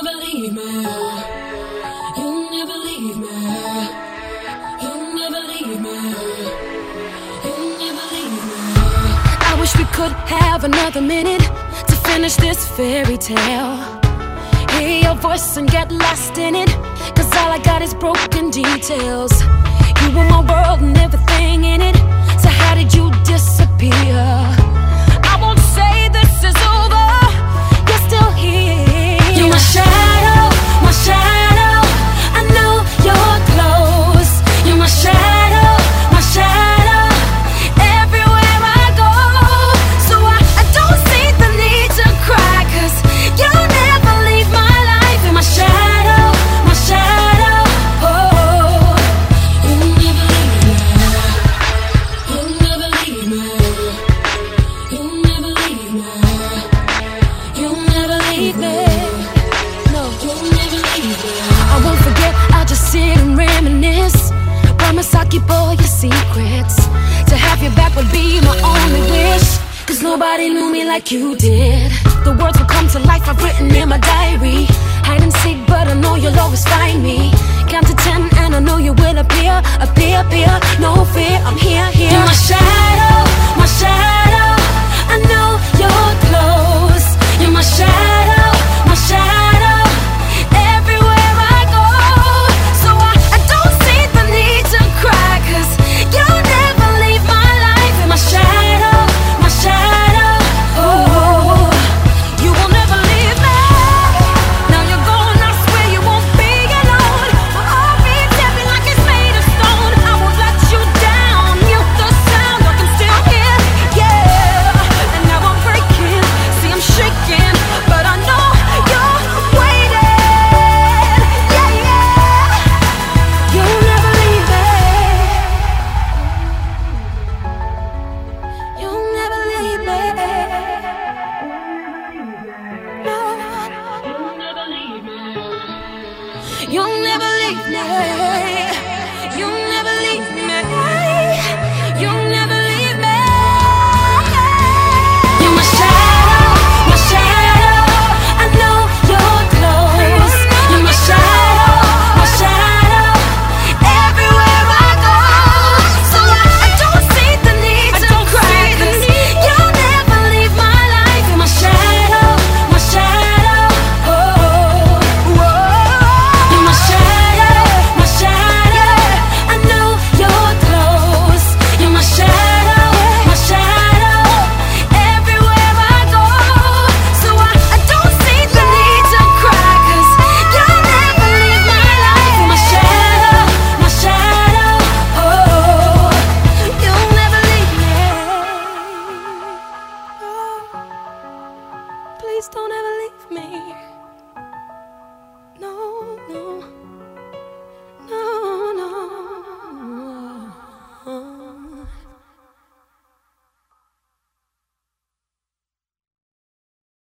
You never leave me. You'll never leave me. You'll never leave me. You'll never leave me. I wish we could have another minute to finish this fairy tale. Hear your voice and get lost in it. Cause all I got is broken details. You were my world and everything in it. So how did you disappear? Nobody knew me like you did. The words will come to life, I've written in my diary. Hide and seek, but I know you'll always find me. Count to ten, and I know you will appear, appear, appear. No fear, I'm here, here. In my shadow. You'll never leave me. You'll never leave me.